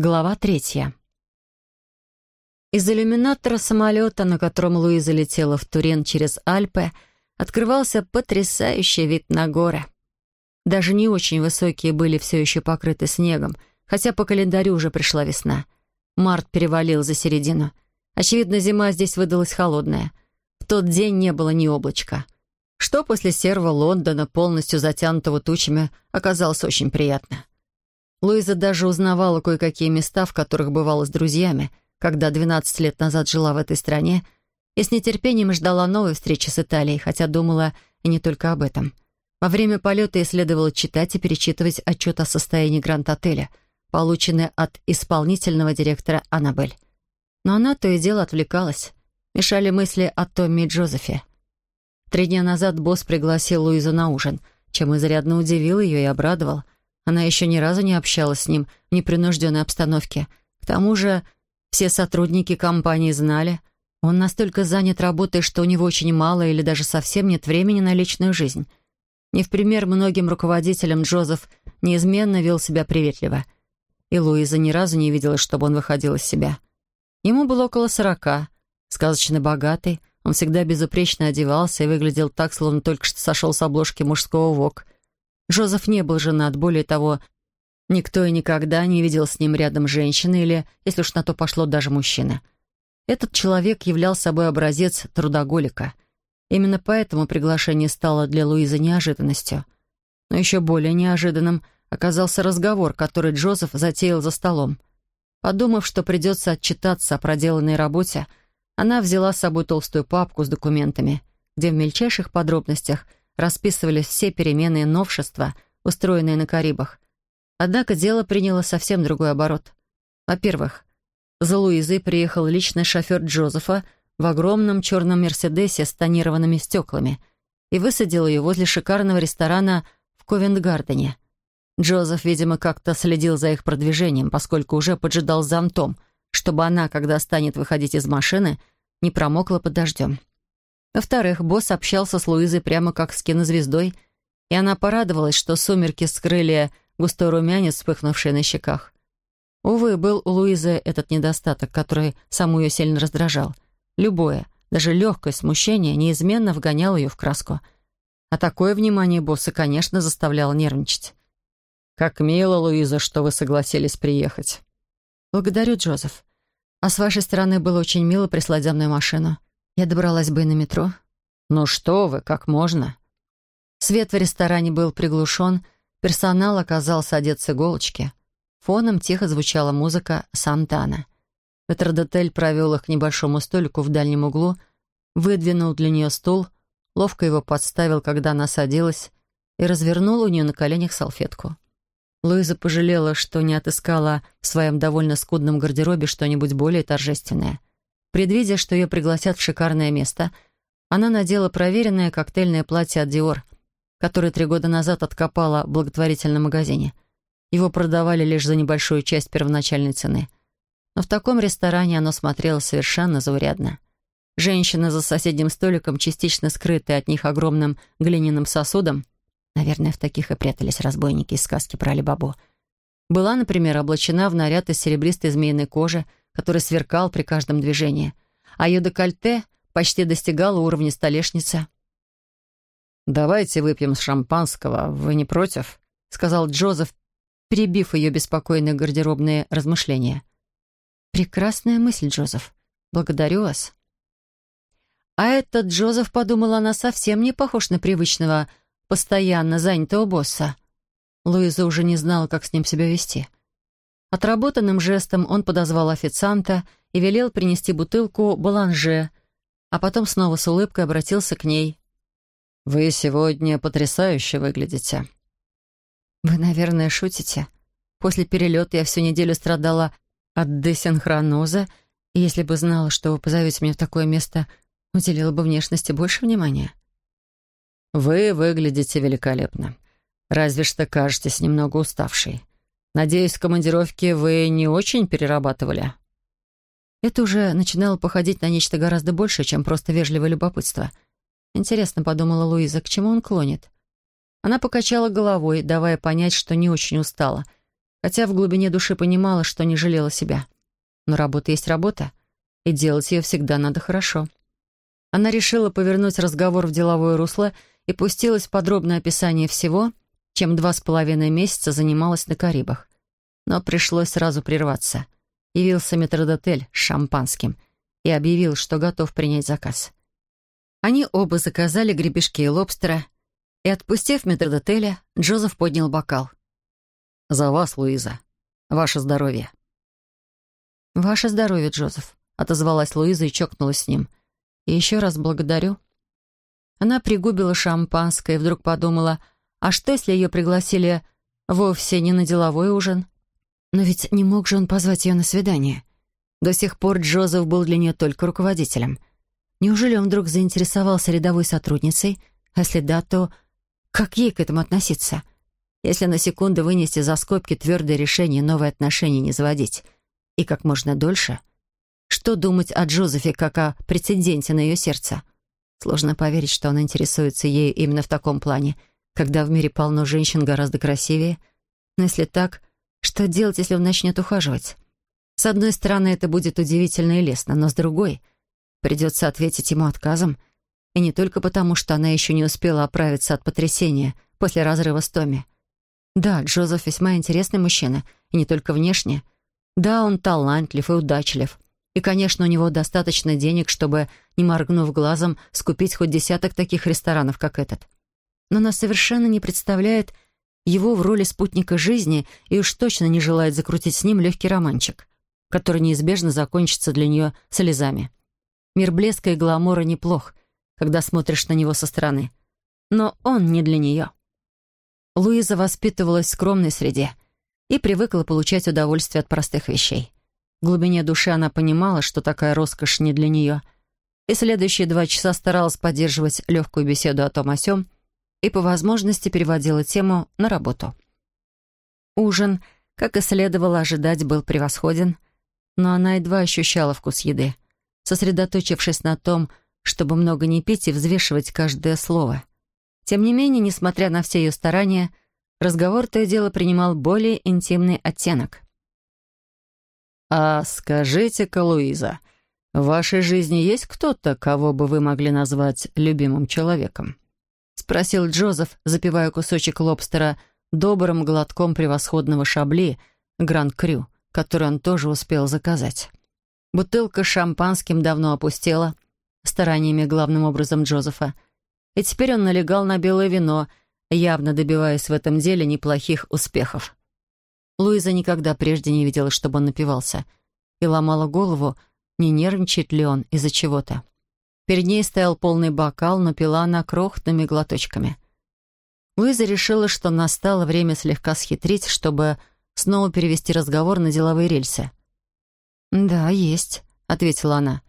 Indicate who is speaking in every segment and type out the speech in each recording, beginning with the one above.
Speaker 1: Глава третья. Из иллюминатора самолета, на котором Луиза летела в Турен через Альпы, открывался потрясающий вид на горы. Даже не очень высокие были все еще покрыты снегом, хотя по календарю уже пришла весна. Март перевалил за середину. Очевидно, зима здесь выдалась холодная. В тот день не было ни облачка. Что после серого Лондона, полностью затянутого тучами, оказалось очень приятно. Луиза даже узнавала кое-какие места, в которых бывала с друзьями, когда 12 лет назад жила в этой стране, и с нетерпением ждала новой встречи с Италией, хотя думала не только об этом. Во время полета ей следовало читать и перечитывать отчет о состоянии Гранд-отеля, полученный от исполнительного директора Аннабель. Но она то и дело отвлекалась. Мешали мысли о Томми и Джозефе. Три дня назад босс пригласил Луизу на ужин, чем изрядно удивил ее и обрадовал — она еще ни разу не общалась с ним в непринужденной обстановке. К тому же все сотрудники компании знали, он настолько занят работой, что у него очень мало или даже совсем нет времени на личную жизнь. Не в пример многим руководителям Джозеф неизменно вел себя приветливо. И Луиза ни разу не видела, чтобы он выходил из себя. Ему было около сорока, сказочно богатый, он всегда безупречно одевался и выглядел так, словно только что сошел с обложки мужского ВОК — Жозеф не был женат, более того, никто и никогда не видел с ним рядом женщины или, если уж на то пошло, даже мужчины. Этот человек являл собой образец трудоголика. Именно поэтому приглашение стало для Луизы неожиданностью. Но еще более неожиданным оказался разговор, который Джозеф затеял за столом. Подумав, что придется отчитаться о проделанной работе, она взяла с собой толстую папку с документами, где в мельчайших подробностях – расписывались все перемены и новшества, устроенные на Карибах. Однако дело приняло совсем другой оборот. Во-первых, за Луизой приехал личный шофер Джозефа в огромном черном «Мерседесе» с тонированными стеклами и высадил ее возле шикарного ресторана в Ковент-Гардене. Джозеф, видимо, как-то следил за их продвижением, поскольку уже поджидал зонтом, чтобы она, когда станет выходить из машины, не промокла под дождем. Во-вторых, босс общался с Луизой прямо как с кинозвездой, и она порадовалась, что сумерки скрыли густой румянец, вспыхнувший на щеках. Увы, был у Луизы этот недостаток, который саму ее сильно раздражал. Любое, даже легкое смущение неизменно вгоняло ее в краску. А такое внимание босса, конечно, заставляло нервничать. «Как мило, Луиза, что вы согласились приехать». «Благодарю, Джозеф. А с вашей стороны было очень мило прислать за мной машину. Я добралась бы и на метро. «Ну что вы, как можно?» Свет в ресторане был приглушен, персонал оказался одет с иголочки. Фоном тихо звучала музыка Сантана. Петродотель провел их к небольшому столику в дальнем углу, выдвинул для нее стул, ловко его подставил, когда она садилась, и развернул у нее на коленях салфетку. Луиза пожалела, что не отыскала в своем довольно скудном гардеробе что-нибудь более торжественное — Предвидя, что ее пригласят в шикарное место, она надела проверенное коктейльное платье от Dior, которое три года назад откопала в благотворительном магазине. Его продавали лишь за небольшую часть первоначальной цены. Но в таком ресторане оно смотрелось совершенно заурядно. Женщина за соседним столиком, частично скрытая от них огромным глиняным сосудом, наверное, в таких и прятались разбойники из сказки про Алибабу, была, например, облачена в наряд из серебристой змеиной кожи, который сверкал при каждом движении, а ее декольте почти достигало уровня столешницы. «Давайте выпьем с шампанского, вы не против?» — сказал Джозеф, перебив ее беспокойные гардеробные размышления. «Прекрасная мысль, Джозеф. Благодарю вас». А этот Джозеф, подумала она, совсем не похож на привычного, постоянно занятого босса. Луиза уже не знала, как с ним себя вести. Отработанным жестом он подозвал официанта и велел принести бутылку баланже, а потом снова с улыбкой обратился к ней. «Вы сегодня потрясающе выглядите». «Вы, наверное, шутите. После перелета я всю неделю страдала от десинхроноза, и если бы знала, что вы позовете меня в такое место, уделила бы внешности больше внимания». «Вы выглядите великолепно. Разве что кажетесь немного уставшей. Надеюсь, в командировке вы не очень перерабатывали?» Это уже начинало походить на нечто гораздо большее, чем просто вежливое любопытство. Интересно, подумала Луиза, к чему он клонит. Она покачала головой, давая понять, что не очень устала. хотя в глубине души понимала, что не жалела себя. Но работа есть работа, и делать ее всегда надо хорошо. Она решила повернуть разговор в деловое русло и пустилась в подробное описание всего, чем два с половиной месяца занималась на Карибах. Но пришлось сразу прерваться. Явился метродотель с шампанским и объявил, что готов принять заказ. Они оба заказали гребешки и лобстера, и, отпустив метродотеля, Джозеф поднял бокал. «За вас, Луиза. Ваше здоровье». «Ваше здоровье, Джозеф», — отозвалась Луиза и чокнулась с ним. «И еще раз благодарю». Она пригубила шампанское и вдруг подумала, а что, если ее пригласили вовсе не на деловой ужин? Но ведь не мог же он позвать ее на свидание. До сих пор Джозеф был для нее только руководителем. Неужели он вдруг заинтересовался рядовой сотрудницей? А если да, то как ей к этому относиться? Если на секунду вынести за скобки твердое решение новые отношения не заводить, и как можно дольше, что думать о Джозефе как о прецеденте на ее сердце? Сложно поверить, что он интересуется ею именно в таком плане, когда в мире полно женщин гораздо красивее. Но если так, что делать, если он начнет ухаживать? С одной стороны, это будет удивительно и лестно, но с другой — придется ответить ему отказом. И не только потому, что она еще не успела оправиться от потрясения после разрыва с Томми. Да, Джозеф весьма интересный мужчина, и не только внешне. Да, он талантлив и удачлив. И, конечно, у него достаточно денег, чтобы, не моргнув глазом, скупить хоть десяток таких ресторанов, как этот. Но она совершенно не представляет его в роли спутника жизни и уж точно не желает закрутить с ним легкий романчик, который неизбежно закончится для нее слезами. Мир блеска и гламора неплох, когда смотришь на него со стороны. Но он не для нее. Луиза воспитывалась в скромной среде и привыкла получать удовольствие от простых вещей. В глубине души она понимала, что такая роскошь не для нее, и следующие два часа старалась поддерживать легкую беседу о том о сём и по возможности переводила тему на работу. Ужин, как и следовало ожидать, был превосходен, но она едва ощущала вкус еды, сосредоточившись на том, чтобы много не пить и взвешивать каждое слово. Тем не менее, несмотря на все ее старания, разговор то и дело принимал более интимный оттенок. «А скажите-ка, Луиза, в вашей жизни есть кто-то, кого бы вы могли назвать любимым человеком?» — спросил Джозеф, запивая кусочек лобстера добрым глотком превосходного шабли «Гранд-Крю», который он тоже успел заказать. Бутылка с шампанским давно опустела, стараниями главным образом Джозефа — и теперь он налегал на белое вино, явно добиваясь в этом деле неплохих успехов. Луиза никогда прежде не видела, чтобы он напивался, и ломала голову, не нервничает ли он из-за чего-то. Перед ней стоял полный бокал, но пила она крохотными глоточками. Луиза решила, что настало время слегка схитрить, чтобы снова перевести разговор на деловые рельсы. «Да, есть», — ответила она.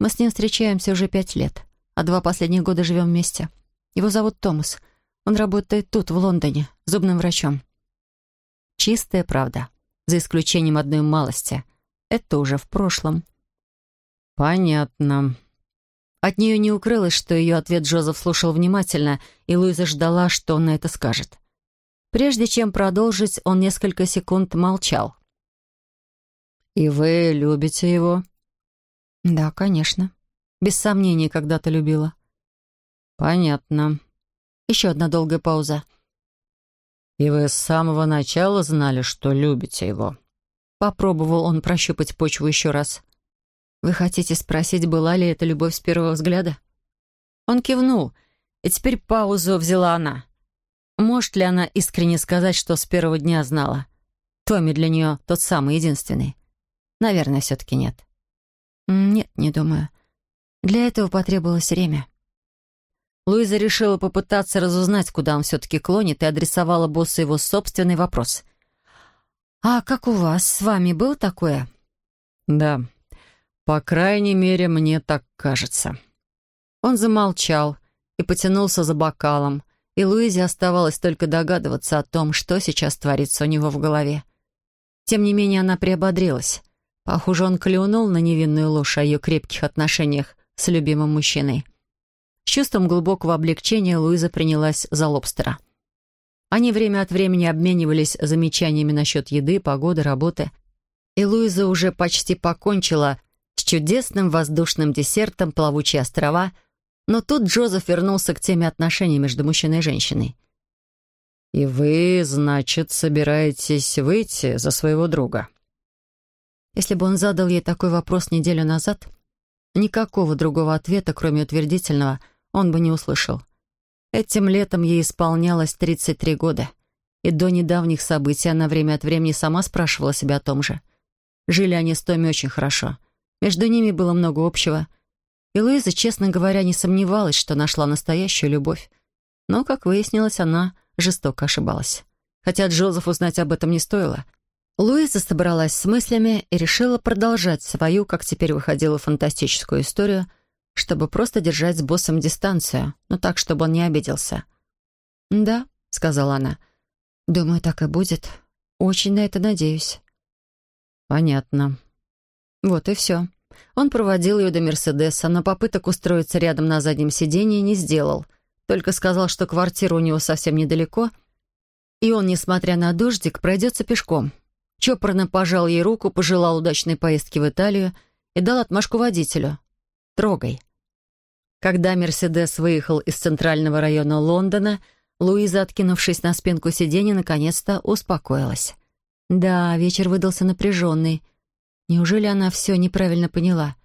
Speaker 1: «Мы с ним встречаемся уже пять лет а два последних года живем вместе. Его зовут Томас. Он работает тут, в Лондоне, зубным врачом. Чистая правда, за исключением одной малости. Это уже в прошлом. Понятно. От нее не укрылось, что ее ответ Джозеф слушал внимательно, и Луиза ждала, что он на это скажет. Прежде чем продолжить, он несколько секунд молчал. «И вы любите его?» «Да, конечно», без сомнений, когда-то любила. Понятно. Еще одна долгая пауза. И вы с самого начала знали, что любите его? Попробовал он прощупать почву еще раз. Вы хотите спросить, была ли это любовь с первого взгляда? Он кивнул, и теперь паузу взяла она. Может ли она искренне сказать, что с первого дня знала? Томми для нее тот самый единственный. Наверное, все-таки нет. Нет, не думаю. Для этого потребовалось время. Луиза решила попытаться разузнать, куда он все-таки клонит, и адресовала боссу его собственный вопрос. «А как у вас? С вами было такое?» «Да, по крайней мере, мне так кажется». Он замолчал и потянулся за бокалом, и Луизе оставалось только догадываться о том, что сейчас творится у него в голове. Тем не менее, она приободрилась. Похоже, он клюнул на невинную ложь о ее крепких отношениях с любимым мужчиной. С чувством глубокого облегчения Луиза принялась за лобстера. Они время от времени обменивались замечаниями насчет еды, погоды, работы. И Луиза уже почти покончила чудесным воздушным десертом «Плавучие острова», но тут Джозеф вернулся к теме отношений между мужчиной и женщиной. «И вы, значит, собираетесь выйти за своего друга?» Если бы он задал ей такой вопрос неделю назад, никакого другого ответа, кроме утвердительного, он бы не услышал. Этим летом ей исполнялось 33 года, и до недавних событий она время от времени сама спрашивала себя о том же. Жили они с Томми очень хорошо. Между ними было много общего. И Луиза, честно говоря, не сомневалась, что нашла настоящую любовь. Но, как выяснилось, она жестоко ошибалась. Хотя Джозефу узнать об этом не стоило — Луиза собралась с мыслями и решила продолжать свою, как теперь выходила, фантастическую историю, чтобы просто держать с боссом дистанцию, но так, чтобы он не обиделся. «Да», — сказала она, — «думаю, так и будет. Очень на это надеюсь». «Понятно». Вот и все. Он проводил ее до Мерседеса, но попыток устроиться рядом на заднем сиденье не сделал. Только сказал, что квартира у него совсем недалеко, и он, несмотря на дождик, пройдется пешком чопорно пожал ей руку, пожелал удачной поездки в Италию и дал отмашку водителю. «Трогай». Когда «Мерседес» выехал из центрального района Лондона, Луиза, откинувшись на спинку сиденья, наконец-то успокоилась. Да, вечер выдался напряженный. Неужели она все неправильно поняла?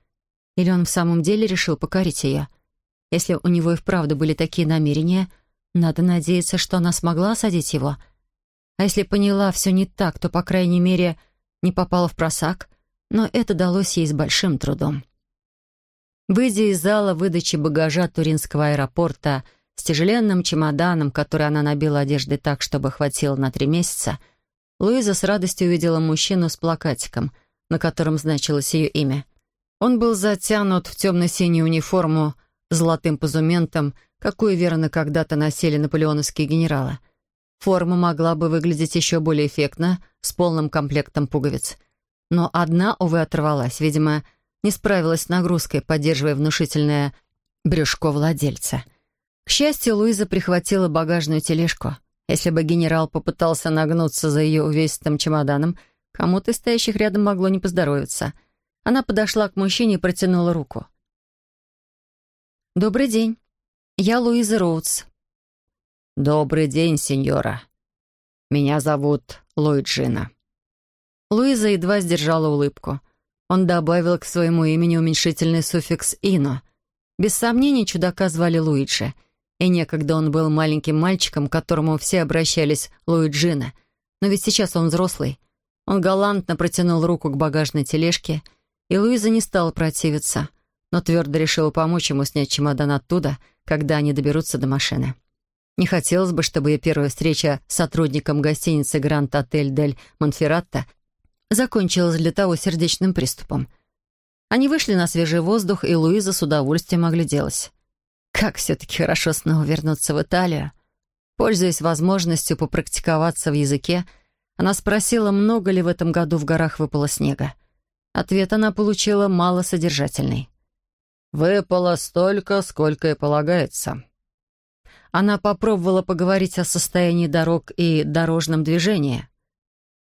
Speaker 1: Или он в самом деле решил покорить ее? Если у него и вправду были такие намерения, надо надеяться, что она смогла осадить его — а если поняла все не так, то, по крайней мере, не попала в просак, но это далось ей с большим трудом. Выйдя из зала выдачи багажа Туринского аэропорта с тяжеленным чемоданом, который она набила одеждой так, чтобы хватило на три месяца, Луиза с радостью увидела мужчину с плакатиком, на котором значилось ее имя. Он был затянут в темно-синюю униформу с золотым позументом, какую верно когда-то носили наполеоновские генералы. Форма могла бы выглядеть еще более эффектно, с полным комплектом пуговиц. Но одна, увы, оторвалась. Видимо, не справилась с нагрузкой, поддерживая внушительное брюшко владельца. К счастью, Луиза прихватила багажную тележку. Если бы генерал попытался нагнуться за ее увесистым чемоданом, кому-то из стоящих рядом могло не поздоровиться. Она подошла к мужчине и протянула руку. «Добрый день. Я Луиза Роудс. «Добрый день, сеньора. Меня зовут Луиджина». Луиза едва сдержала улыбку. Он добавил к своему имени уменьшительный суффикс «ино». Без сомнений, чудака звали Луиджи. И некогда он был маленьким мальчиком, к которому все обращались Луиджина. Но ведь сейчас он взрослый. Он галантно протянул руку к багажной тележке, и Луиза не стала противиться, но твердо решила помочь ему снять чемодан оттуда, когда они доберутся до машины. Не хотелось бы, чтобы ее первая встреча с сотрудником гостиницы «Гранд Отель Дель Монферратто» закончилась для того сердечным приступом. Они вышли на свежий воздух, и Луиза с удовольствием огляделась. Как все-таки хорошо снова вернуться в Италию. Пользуясь возможностью попрактиковаться в языке, она спросила, много ли в этом году в горах выпало снега. Ответ она получила малосодержательный. «Выпало столько, сколько и полагается», она попробовала поговорить о состоянии дорог и дорожном движении.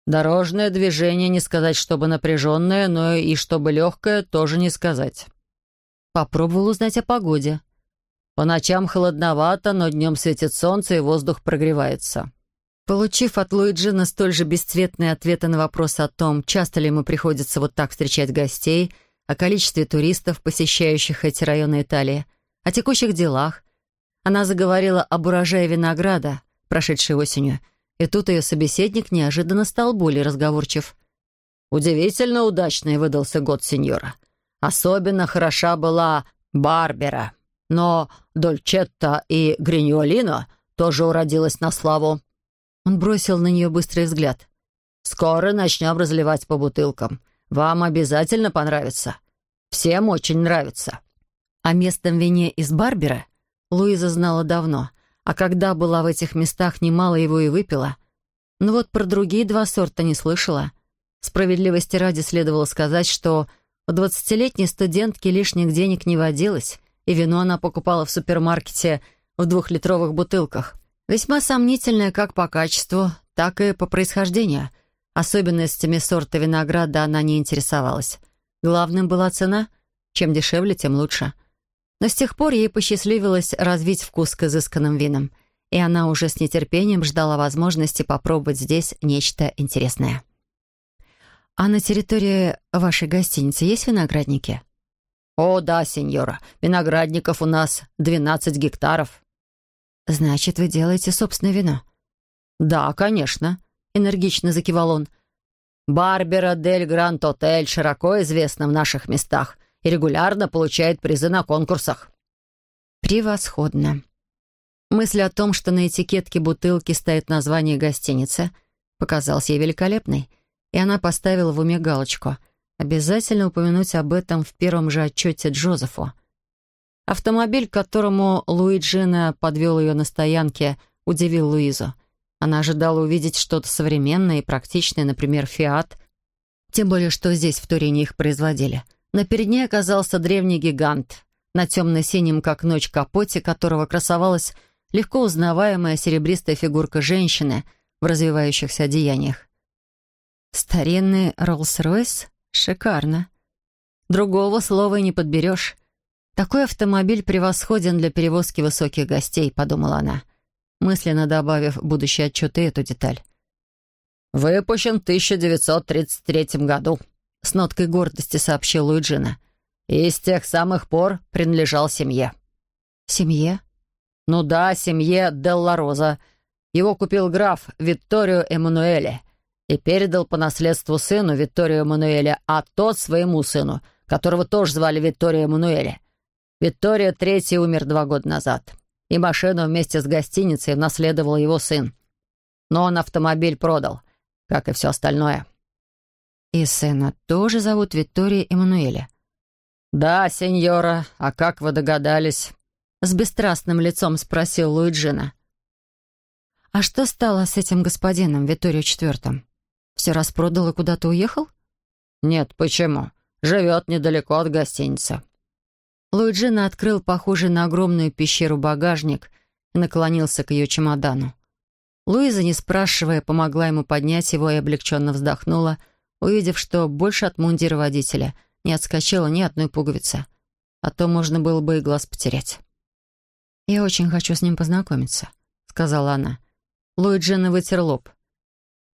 Speaker 1: Дорожное движение не сказать, чтобы напряженное, но и чтобы легкое, тоже не сказать. Попробовала узнать о погоде. По ночам холодновато, но днем светит солнце и воздух прогревается. Получив от Луиджина столь же бесцветные ответы на вопрос о том, часто ли ему приходится вот так встречать гостей, о количестве туристов, посещающих эти районы Италии, о текущих делах, она заговорила об урожае винограда, прошедшей осенью, и тут ее собеседник неожиданно стал более разговорчив. «Удивительно удачный выдался год сеньора. Особенно хороша была Барбера, но Дольчетта и Гриньолино тоже уродилась на славу». Он бросил на нее быстрый взгляд. «Скоро начнем разливать по бутылкам. Вам обязательно понравится. Всем очень нравится». О местном вине из Барбера Луиза знала давно, а когда была в этих местах, немало его и выпила. Но вот про другие два сорта не слышала. Справедливости ради следовало сказать, что у двадцатилетней студентки лишних денег не водилось, и вино она покупала в супермаркете в двухлитровых бутылках. Весьма сомнительная как по качеству, так и по происхождению. Особенностями сорта винограда она не интересовалась. Главным была цена. Чем дешевле, тем лучше. Но с тех пор ей посчастливилось развить вкус к изысканным винам, и она уже с нетерпением ждала возможности попробовать здесь нечто интересное. «А на территории вашей гостиницы есть виноградники?»
Speaker 2: «О, да, сеньора. Виноградников у нас 12 гектаров».
Speaker 1: «Значит, вы делаете собственное вино?»
Speaker 2: «Да, конечно», — энергично закивал он. «Барбера дель Гранд Отель широко известна в наших местах и регулярно получает призы на конкурсах».
Speaker 1: «Превосходно». Мысль о том, что на этикетке бутылки стоит название гостиницы, показалась ей великолепной, и она поставила в уме галочку «Обязательно упомянуть об этом в первом же отчете Джозефу». Автомобиль, к которому Луиджина подвел ее на стоянке, удивил Луизу. Она ожидала увидеть что-то современное и практичное, например, «Фиат». Тем более, что здесь в Турине их производили. Но перед ней оказался древний гигант, на темно-синем, как ночь, капоте которого красовалась легко узнаваемая серебристая фигурка женщины в развивающихся одеяниях. Старинный Роллс-Ройс? Шикарно. Другого слова и не подберешь. «Такой автомобиль превосходен для перевозки высоких гостей», — подумала она, мысленно добавив в будущий отчет эту деталь.
Speaker 2: «Выпущен в 1933 году», — с ноткой гордости сообщил Луиджина. «И с тех самых пор принадлежал семье».
Speaker 1: «Семье?»
Speaker 2: «Ну да, семье Делла Роза. Его купил граф Витторио Эммануэле и передал по наследству сыну Витторио Эммануэле, а тот своему сыну, которого тоже звали Витторио Эммануэле. Виктория Третий умер два года назад, и машину вместе с гостиницей наследовал его сын. Но он автомобиль продал, как и все остальное.
Speaker 1: «И сына тоже зовут Виктория Эммануэля?»
Speaker 2: «Да, сеньора, а как вы догадались?»
Speaker 1: С бесстрастным лицом спросил Луиджина. «А что стало с этим господином, Витторио Четвертым? Все распродал и куда-то уехал?»
Speaker 2: «Нет, почему? Живет недалеко от гостиницы.
Speaker 1: Луиджина открыл похожий на огромную пещеру багажник и наклонился к ее чемодану. Луиза, не спрашивая, помогла ему поднять его и облегченно вздохнула, увидев, что больше от мундира водителя не отскочила ни одной пуговицы. А то можно было бы и глаз потерять. «Я очень хочу с ним познакомиться», — сказала она. Луиджина вытер лоб.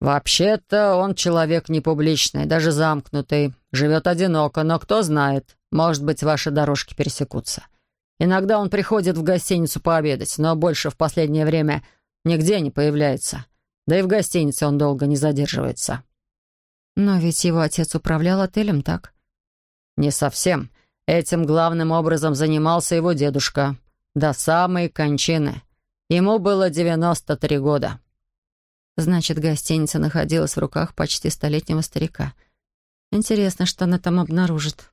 Speaker 2: «Вообще-то он человек непубличный, даже замкнутый. Живет одиноко, но кто знает, может быть, ваши дорожки пересекутся. Иногда он приходит в гостиницу пообедать, но больше в последнее время нигде не появляется. Да и в гостинице он долго не задерживается».
Speaker 1: «Но ведь его отец управлял отелем, так?»
Speaker 2: «Не совсем. Этим главным образом занимался его дедушка. До самой кончины. Ему было 93 года».
Speaker 1: Значит, гостиница находилась в руках почти столетнего старика. Интересно, что она там обнаружит.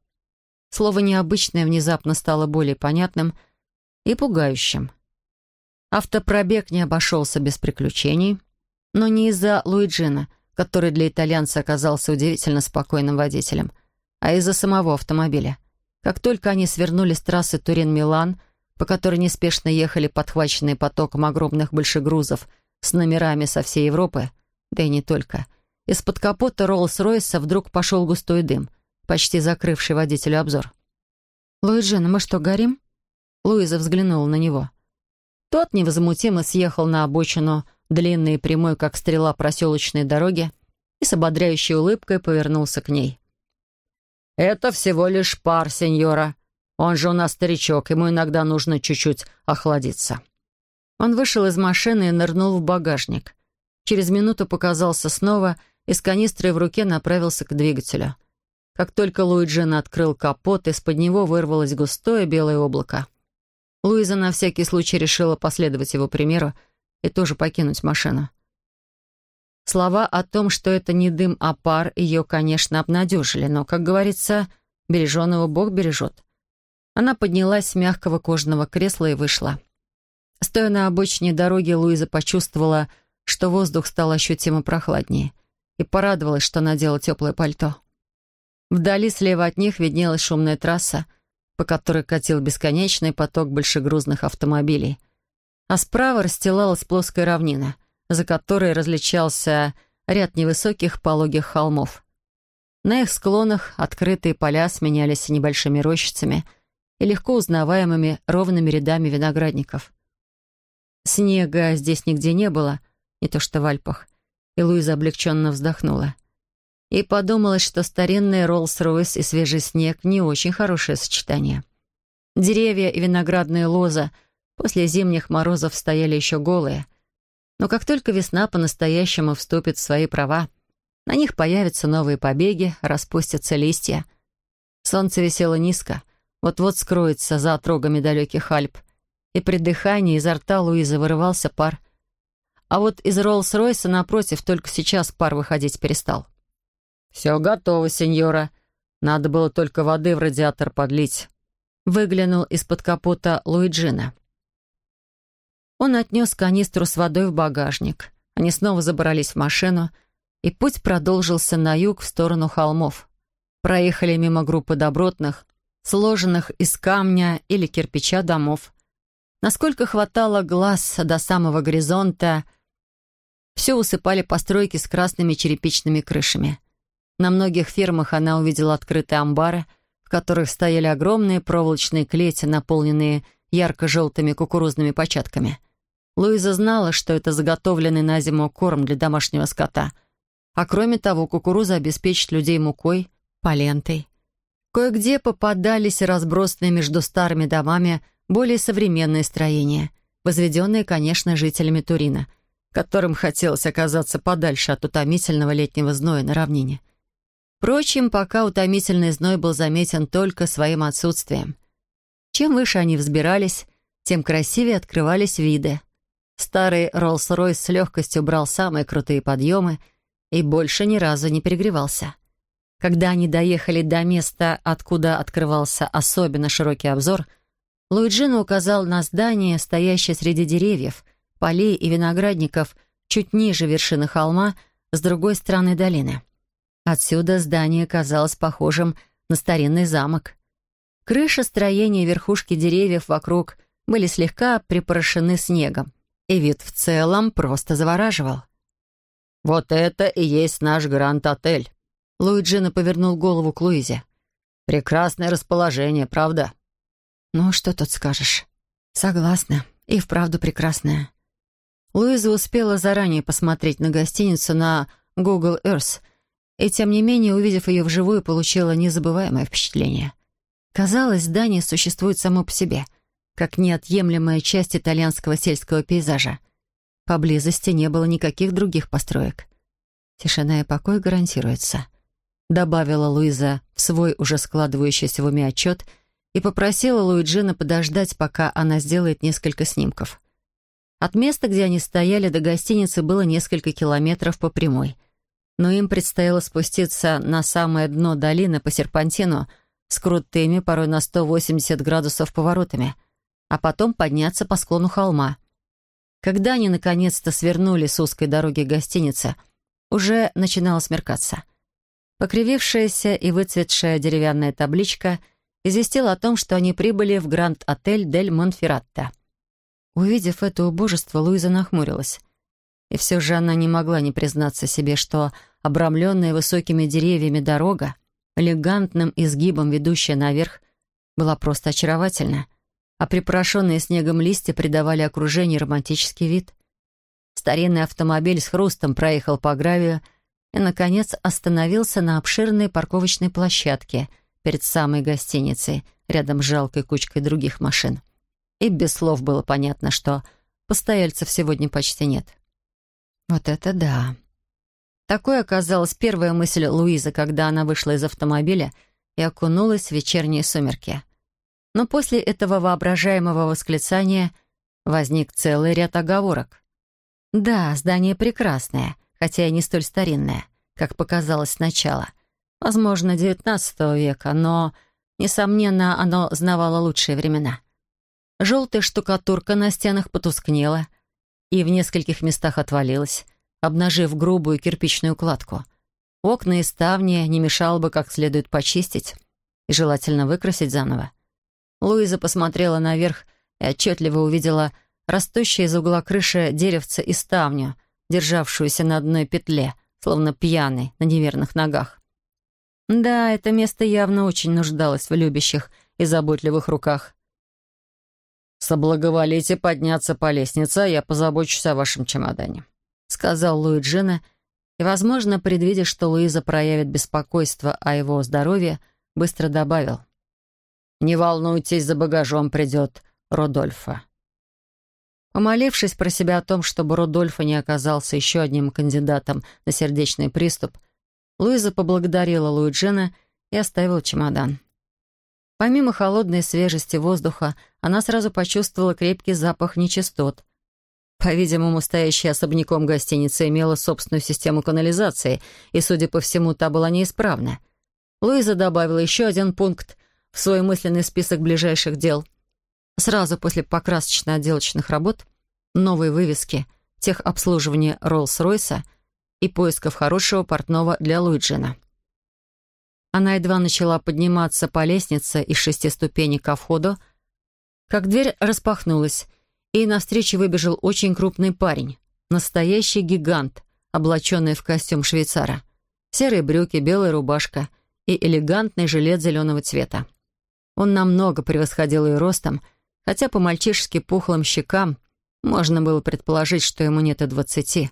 Speaker 1: Слово «необычное» внезапно стало более понятным и пугающим. Автопробег не обошелся без приключений, но не из-за Луиджина, который для итальянца оказался удивительно спокойным водителем, а из-за самого автомобиля. Как только они свернули с трассы Турин-Милан, по которой неспешно ехали подхваченные потоком огромных большегрузов – с номерами со всей Европы, да и не только. Из-под капота Роллс-Ройса вдруг пошел густой дым, почти закрывший водителю обзор. «Луиджина, мы что, горим?» Луиза взглянула на него. Тот невозмутимо съехал на обочину, длинной и прямой, как стрела проселочной дороги, и с ободряющей улыбкой повернулся к ней.
Speaker 2: «Это всего лишь пар, сеньора. Он же у нас старичок, ему иногда нужно чуть-чуть охладиться».
Speaker 1: Он вышел из машины и нырнул в багажник. Через минуту показался снова и с канистрой в руке направился к двигателю. Как только Луиджин открыл капот, из-под него вырвалось густое белое облако. Луиза на всякий случай решила последовать его примеру и тоже покинуть машину. Слова о том, что это не дым, а пар, ее, конечно, обнадежили, но, как говорится, береженого Бог бережет. Она поднялась с мягкого кожаного кресла и вышла. Стоя на обочине дороги, Луиза почувствовала, что воздух стал ощутимо прохладнее, и порадовалась, что надела теплое пальто. Вдали слева от них виднелась шумная трасса, по которой катил бесконечный поток большегрузных автомобилей. а справа расстилалась плоская равнина, за которой различался ряд невысоких пологих холмов. На их склонах открытые поля сменялись небольшими рощицами и легко узнаваемыми ровными рядами виноградников. Снега здесь нигде не было, не то что в Альпах, и Луиза облегченно вздохнула. И подумалось, что старинный Роллс-Ройс и свежий снег — не очень хорошее сочетание. Деревья и виноградные лоза после зимних морозов стояли еще голые. Но как только весна по-настоящему вступит в свои права, на них появятся новые побеги, распустятся листья. Солнце висело низко, вот-вот скроется за отрогами далеких Альп, и при дыхании изо рта Луизы вырывался пар. А вот из Роллс-Ройса, напротив, только сейчас пар выходить перестал. «Все готово, сеньора. Надо было только воды в радиатор подлить», — выглянул из-под капота Луиджина. Он отнес канистру с водой в багажник. Они снова забрались в машину — и путь продолжился на юг в сторону холмов. Проехали мимо группы добротных, сложенных из камня или кирпича домов. Насколько хватало глаз до самого горизонта, все усыпали постройки с красными черепичными крышами. На многих фермах она увидела открытые амбары, в которых стояли огромные проволочные клети, наполненные ярко-желтыми кукурузными початками. Луиза знала, что это заготовленный на зиму корм для домашнего скота — а кроме того, кукуруза обеспечит людей мукой, полентой. Кое-где попадались разбросанные между старыми домами более современные строения, возведенные, конечно, жителями Турина, которым хотелось оказаться подальше от утомительного летнего зноя на равнине. Впрочем, пока утомительный зной был заметен только своим отсутствием. Чем выше они взбирались, тем красивее открывались виды. Старый Роллс-Ройс с легкостью брал самые крутые подъемы — и больше ни разу не перегревался. Когда они доехали до места, откуда открывался особенно широкий обзор, Луиджино указал на здание, стоящее среди деревьев, полей и виноградников чуть ниже вершины холма, с другой стороны долины. Отсюда здание казалось похожим на старинный замок. Крыша строения и верхушки деревьев вокруг были слегка припорошены снегом, и вид в целом просто завораживал. «Вот это и есть наш Гранд-отель». Луиджина повернул голову к Луизе. «Прекрасное расположение, правда?» «Ну, что тут скажешь?» «Согласна. И вправду прекрасное». Луиза успела заранее посмотреть на гостиницу на Google Earth, и, тем не менее, увидев ее вживую, получила незабываемое впечатление. Казалось, здание существует само по себе, как неотъемлемая часть итальянского сельского пейзажа — Поблизости не было никаких других построек. Тишина и покой гарантируются, добавила Луиза в свой уже складывающийся в уме отчет и попросила Луиджина подождать, пока она сделает несколько снимков. От места, где они стояли, до гостиницы было несколько километров по прямой. Но им предстояло спуститься на самое дно долины по серпантину с крутыми, порой на 180 градусов поворотами, а потом подняться по склону холма — когда они наконец-то свернули с узкой дороги гостиницы, уже начинало смеркаться. Покривившаяся и выцветшая деревянная табличка известила о том, что они прибыли в Гранд-отель Дель Монферратта. Увидев это убожество, Луиза нахмурилась. И все же она не могла не признаться себе, что обрамленная высокими деревьями дорога, элегантным изгибом ведущая наверх, была просто очаровательна а припорошенные снегом листья придавали окружению романтический вид. Старинный автомобиль с хрустом проехал по гравию и, наконец, остановился на обширной парковочной площадке перед самой гостиницей, рядом с жалкой кучкой других машин. И без слов было понятно, что постояльцев сегодня почти нет. Вот это да! Такой оказалась первая мысль Луизы, когда она вышла из автомобиля и окунулась в вечерние сумерки — но после этого воображаемого восклицания возник целый ряд оговорок. Да, здание прекрасное, хотя и не столь старинное, как показалось сначала. Возможно, XIX века, но, несомненно, оно знавало лучшие времена. Желтая штукатурка на стенах потускнела и в нескольких местах отвалилась, обнажив грубую кирпичную кладку. Окна и ставни не мешало бы как следует почистить и желательно выкрасить заново. Луиза посмотрела наверх и отчетливо увидела растущее из угла крыши деревце и ставню, державшуюся на одной петле, словно пьяный, на неверных ногах. Да, это место явно очень нуждалось в любящих и заботливых руках.
Speaker 2: «Соблаговолите подняться по лестнице, а я позабочусь о вашем чемодане», — сказал Луиджина, и, возможно, предвидя, что Луиза проявит беспокойство о его здоровье, быстро добавил. «Не волнуйтесь, за багажом придет Родольфа». Помолившись про себя о том, чтобы Родольфа не оказался еще одним кандидатом на сердечный приступ, Луиза поблагодарила Луиджина и оставила чемодан. Помимо холодной свежести воздуха, она сразу почувствовала крепкий запах нечистот. По-видимому, стоящая особняком гостиница имела собственную систему канализации, и, судя по всему, та была неисправна. Луиза добавила еще один пункт в свой мысленный список ближайших дел. Сразу после покрасочно-отделочных работ, новой вывески, техобслуживания Роллс-Ройса и поисков хорошего портного для Луиджина. Она едва начала подниматься по лестнице из шести ступеней ко входу, как дверь распахнулась, и навстречу выбежал очень крупный парень, настоящий гигант, облаченный в костюм швейцара, серые брюки, белая рубашка и элегантный жилет зеленого цвета. Он намного превосходил ее ростом, хотя по мальчишески пухлым щекам можно было предположить, что ему нет и двадцати.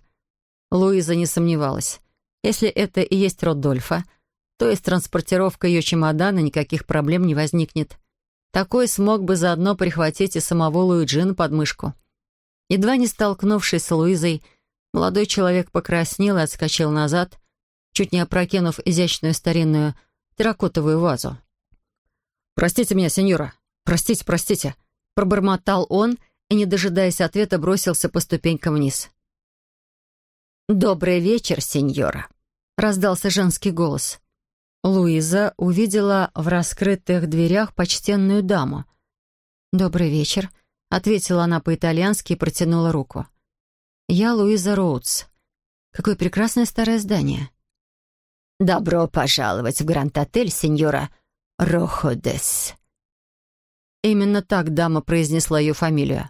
Speaker 2: Луиза не сомневалась. Если это и есть Родольфа, то и с транспортировкой ее чемодана никаких проблем не возникнет. Такой смог бы заодно прихватить и самого Луиджина под мышку. Едва не столкнувшись с Луизой, молодой человек покраснел и отскочил назад, чуть не опрокинув изящную старинную терракотовую вазу. «Простите меня, сеньора! Простите, простите!» Пробормотал он и, не дожидаясь ответа, бросился по ступенькам вниз.
Speaker 1: «Добрый вечер, сеньора!» — раздался женский голос. Луиза увидела в раскрытых дверях почтенную даму. «Добрый вечер», — ответила она по-итальянски и протянула руку. «Я Луиза Роудс. Какое прекрасное старое здание».
Speaker 3: «Добро пожаловать в Гранд-отель, сеньора Роходес».
Speaker 1: Именно так дама произнесла ее фамилию.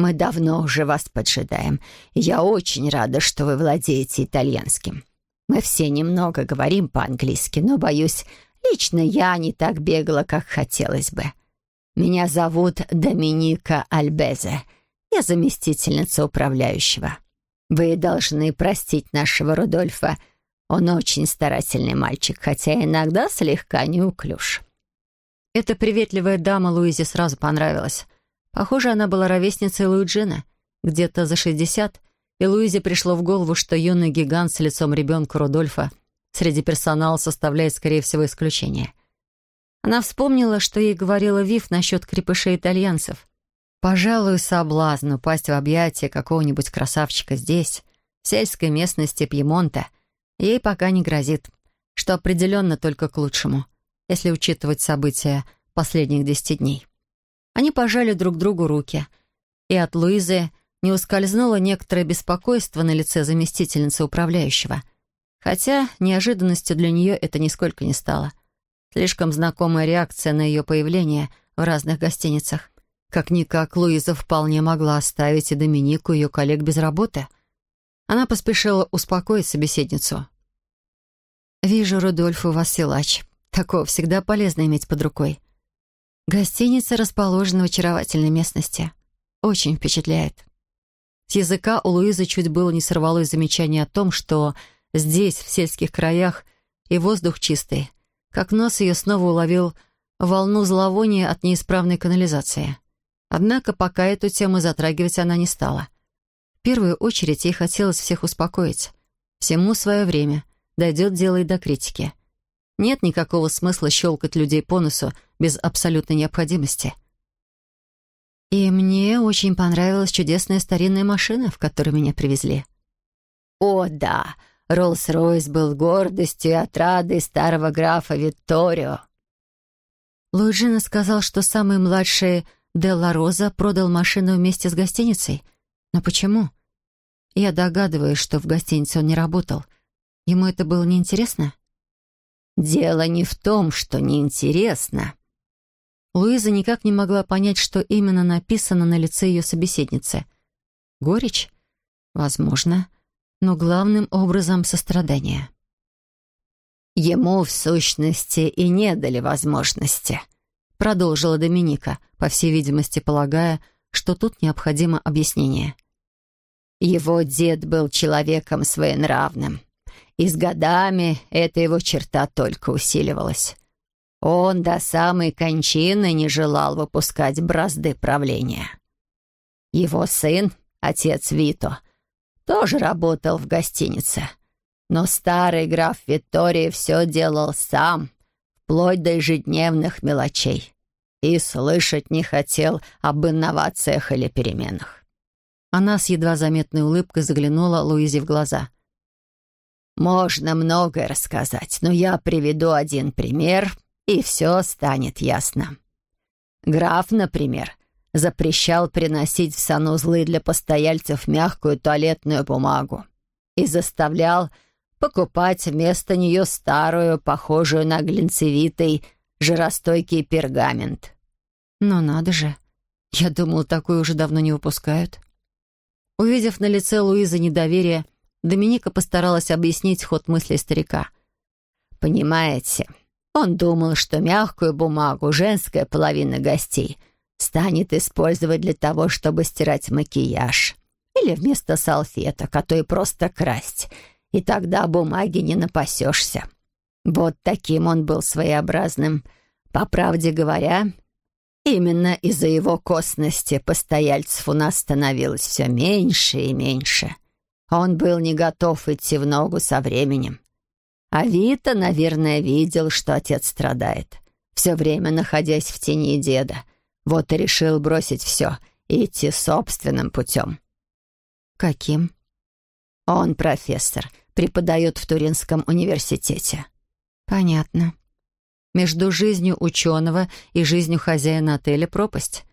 Speaker 3: «Мы давно уже вас поджидаем. Я очень рада, что вы владеете итальянским. Мы все немного говорим по-английски, но, боюсь, лично я не так бегала, как хотелось бы. Меня зовут Доминика Альбезе. Я заместительница управляющего. Вы должны простить нашего Рудольфа. Он очень старательный мальчик, хотя иногда слегка неуклюж».
Speaker 1: Эта приветливая дама Луизе сразу понравилась. Похоже, она была ровесницей Луиджина, где-то за шестьдесят, и Луизе пришло в голову, что юный гигант с лицом ребенка Рудольфа среди персонала составляет, скорее всего, исключение. Она вспомнила, что ей говорила Вив насчет крепышей итальянцев. Пожалуй, соблазн упасть в объятия какого-нибудь красавчика здесь, в сельской местности Пьемонта, ей пока не грозит, что определенно только к лучшему, если учитывать события последних десяти дней. Они пожали друг другу руки, и от Луизы не ускользнуло некоторое беспокойство на лице заместительницы управляющего. Хотя неожиданностью для нее это нисколько не стало. Слишком знакомая реакция на ее появление в разных гостиницах. Как-никак Луиза вполне могла оставить и Доминику, ее коллег, без работы. Она поспешила успокоить собеседницу. «Вижу, Рудольф, у вас силач. Такого всегда полезно иметь под рукой. Гостиница расположена в очаровательной местности. Очень впечатляет. С языка у Луизы чуть было не сорвалось замечание о том, что здесь, в сельских краях, и воздух чистый. Как нос ее снова уловил волну зловония от неисправной канализации. Однако пока эту тему затрагивать она не стала. В первую очередь ей хотелось всех успокоить. Всему свое время. Дойдет дело и до критики. Нет никакого смысла щелкать людей по носу без абсолютной необходимости. И мне очень понравилась чудесная старинная машина, в которой меня привезли.
Speaker 3: О, да, Роллс-Ройс был гордостью и отрадой старого графа Витторио.
Speaker 1: Луиджина сказал, что самый младший Делла Роза продал машину вместе с гостиницей. Но почему? Я догадываюсь, что в гостинице он не работал. Ему это было неинтересно?
Speaker 3: Дело не в том, что неинтересно.
Speaker 1: Луиза никак не могла понять, что именно написано на лице ее собеседницы. Горечь? Возможно. Но главным образом сострадание.
Speaker 3: «Ему, в сущности, и не дали возможности», — продолжила Доминика, по всей видимости полагая, что тут необходимо объяснение. «Его дед был человеком своенравным, и с годами эта его черта только усиливалась. Он до самой кончины не желал выпускать бразды правления. Его сын, отец Вито, тоже работал в гостинице. Но старый граф Виттории все делал сам, вплоть до ежедневных мелочей. И слышать не хотел об инновациях или переменах.
Speaker 1: Она с едва заметной улыбкой заглянула Луизе в глаза.
Speaker 3: «Можно многое рассказать, но я приведу один пример, и все станет ясно. Граф, например, запрещал приносить в санузлы для постояльцев мягкую туалетную бумагу и заставлял покупать вместо нее старую, похожую на глинцевитый, жиростойкий пергамент.
Speaker 1: Но надо же, я думал, такое уже давно не выпускают. Увидев на лице Луизы недоверие, Доминика постаралась объяснить ход мыслей старика.
Speaker 3: «Понимаете, он думал, что мягкую бумагу женская половина гостей станет использовать для того, чтобы стирать макияж. Или вместо салфеток, а то и просто красть. И тогда бумаги не напасешься. Вот таким он был своеобразным. По правде говоря, именно из-за его косности постояльцев у нас становилось все меньше и меньше. Он был не готов идти в ногу со временем. А Вита, наверное, видел, что отец страдает, все время находясь в тени деда. Вот и решил бросить все и идти собственным путем.
Speaker 1: «Каким?»
Speaker 3: «Он профессор, преподает в Туринском университете».
Speaker 1: «Понятно. Между жизнью ученого и жизнью хозяина отеля пропасть.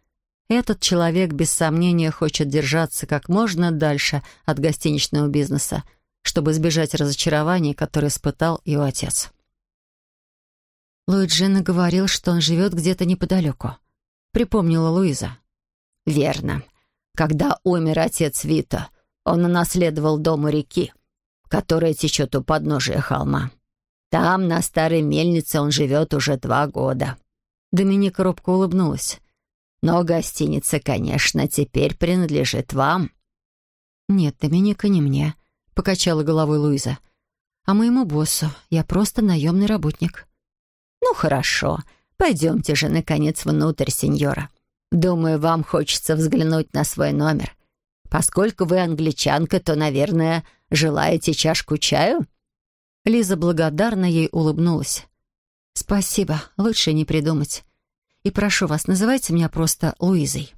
Speaker 1: Этот человек, без сомнения, хочет держаться как можно дальше от гостиничного бизнеса, чтобы избежать разочарований, которые испытал его отец. Луиджина говорил, что он живет где-то неподалеку. Припомнила Луиза.
Speaker 3: «Верно. Когда умер отец Вита, он унаследовал дом у реки, которая течет у подножия холма. Там, на старой мельнице, он живет уже два года».
Speaker 1: Доминика робко улыбнулась.
Speaker 3: «Но гостиница, конечно, теперь принадлежит вам».
Speaker 1: «Нет, Доминика, не мне покачала головой Луиза. «А моему боссу я просто наемный работник».
Speaker 3: «Ну, хорошо. Пойдемте же, наконец, внутрь, сеньора. Думаю, вам хочется взглянуть на свой номер. Поскольку вы англичанка, то, наверное, желаете чашку чаю?»
Speaker 1: Лиза благодарно ей улыбнулась. «Спасибо, лучше не придумать. И прошу вас, называйте меня просто Луизой».